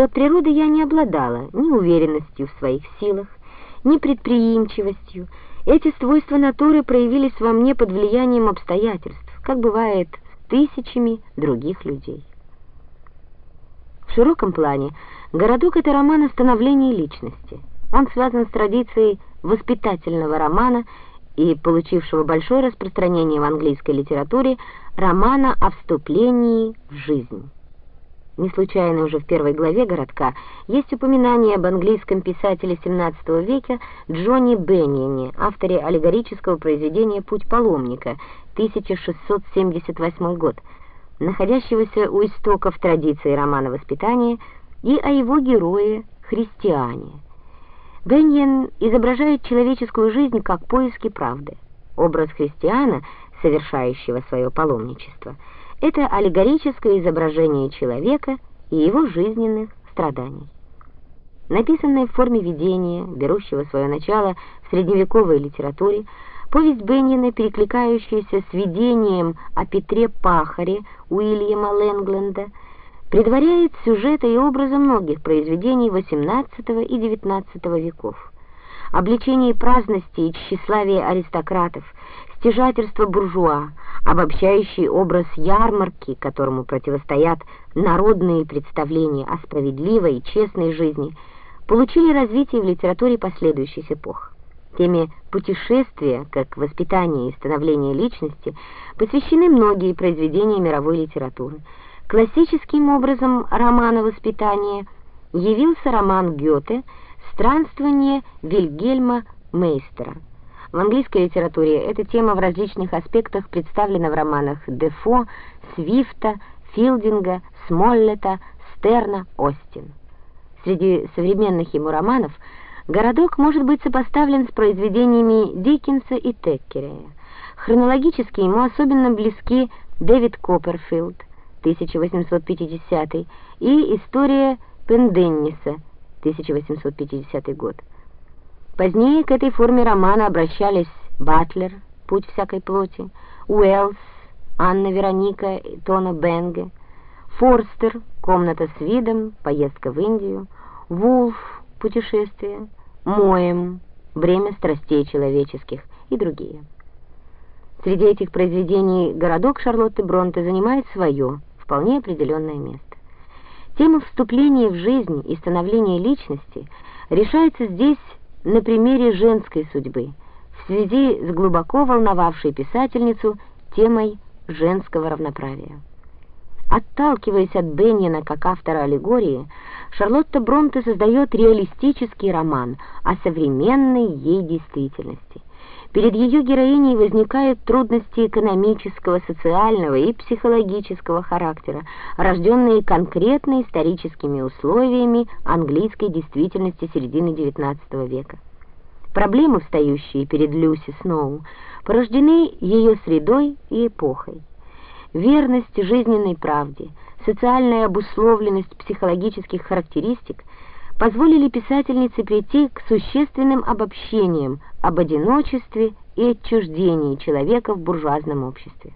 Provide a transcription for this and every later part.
что от природы я не обладала ни уверенностью в своих силах, ни предприимчивостью. Эти свойства натуры проявились во мне под влиянием обстоятельств, как бывает с тысячами других людей. В широком плане городок — это роман о становлении личности. Он связан с традицией воспитательного романа и получившего большое распространение в английской литературе романа о вступлении в жизнь. Не случайно уже в первой главе «Городка» есть упоминание об английском писателе XVII века Джонни Бенниане, авторе аллегорического произведения «Путь паломника» 1678 год, находящегося у истоков традиции романа «Воспитание» и о его герое христиане. Беньен изображает человеческую жизнь как поиски правды. Образ христиана, совершающего свое паломничество – это аллегорическое изображение человека и его жизненных страданий. Написанная в форме видения, берущего свое начало в средневековой литературе, повесть Беннина, перекликающаяся с видением о Петре Пахаре Уильяма Лэнгленда, предваряет сюжета и образы многих произведений XVIII и XIX веков. Обличение праздности и тщеславия аристократов, стяжательство буржуа, обобщающий образ ярмарки, которому противостоят народные представления о справедливой и честной жизни, получили развитие в литературе последующих эпох. Теме путешествия, как воспитание и становление личности, посвящены многие произведения мировой литературы. Классическим образом романа воспитания явился роман Гёте «Странствование Вильгельма Мейстера». В английской литературе эта тема в различных аспектах представлена в романах Дефо, Свифта, Филдинга, Смоллета, Стерна, Остин. Среди современных ему романов «Городок» может быть сопоставлен с произведениями Диккенса и Теккерея. Хронологически ему особенно близки Дэвид Копперфилд, 1850 и история Пенденниса, 1850 год. Позднее к этой форме романа обращались Батлер, «Путь всякой плоти», Уэллс, Анна Вероника Тона Бенге, Форстер, «Комната с видом», «Поездка в Индию», Вулф, «Путешествие», Моем, «Бремя страстей человеческих» и другие. Среди этих произведений городок Шарлотты Бронте занимает свое, вполне определенное место. Тема вступления в жизнь и становления личности решается здесь на примере женской судьбы в связи с глубоко волновавшей писательницу темой женского равноправия. Отталкиваясь от Беннина как автора аллегории, Шарлотта Бронте создает реалистический роман о современной ей действительности. Перед ее героиней возникают трудности экономического, социального и психологического характера, рожденные конкретно историческими условиями английской действительности середины XIX века. Проблемы, встающие перед Люси Сноу, порождены ее средой и эпохой. Верность жизненной правде, социальная обусловленность психологических характеристик – позволили писательнице прийти к существенным обобщениям об одиночестве и отчуждении человека в буржуазном обществе.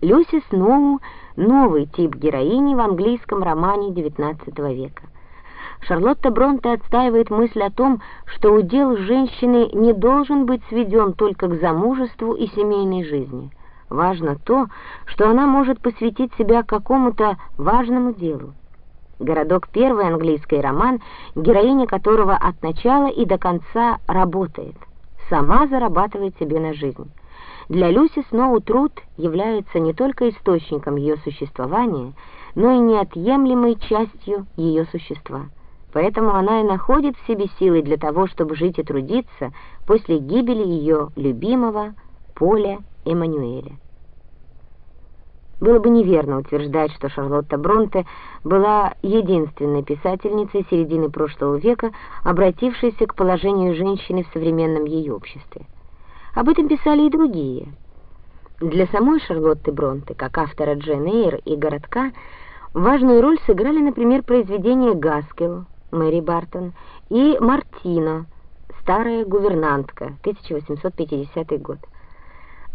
Люси Сноу — новый тип героини в английском романе XIX века. Шарлотта Бронте отстаивает мысль о том, что удел женщины не должен быть сведен только к замужеству и семейной жизни. Важно то, что она может посвятить себя какому-то важному делу. «Городок» — первый английский роман, героиня которого от начала и до конца работает, сама зарабатывает себе на жизнь. Для Люси Сноу труд является не только источником ее существования, но и неотъемлемой частью ее существа. Поэтому она и находит в себе силы для того, чтобы жить и трудиться после гибели ее любимого Поля Эммануэля. Было бы неверно утверждать, что Шарлотта Бронте была единственной писательницей середины прошлого века, обратившейся к положению женщины в современном ее обществе. Об этом писали и другие. Для самой Шарлотты Бронте, как автора Джен Эйр и «Городка», важную роль сыграли, например, произведения Гаскел, Мэри Бартон и Мартино, «Старая гувернантка», 1850 год.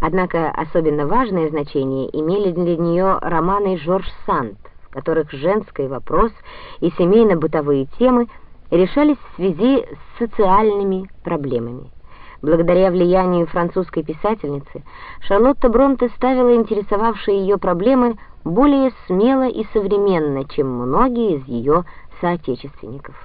Однако особенно важное значение имели для нее романы Жорж Санд, в которых женский вопрос и семейно-бытовые темы решались в связи с социальными проблемами. Благодаря влиянию французской писательницы Шарлотта Бронте ставила интересовавшие ее проблемы более смело и современно, чем многие из ее соотечественников.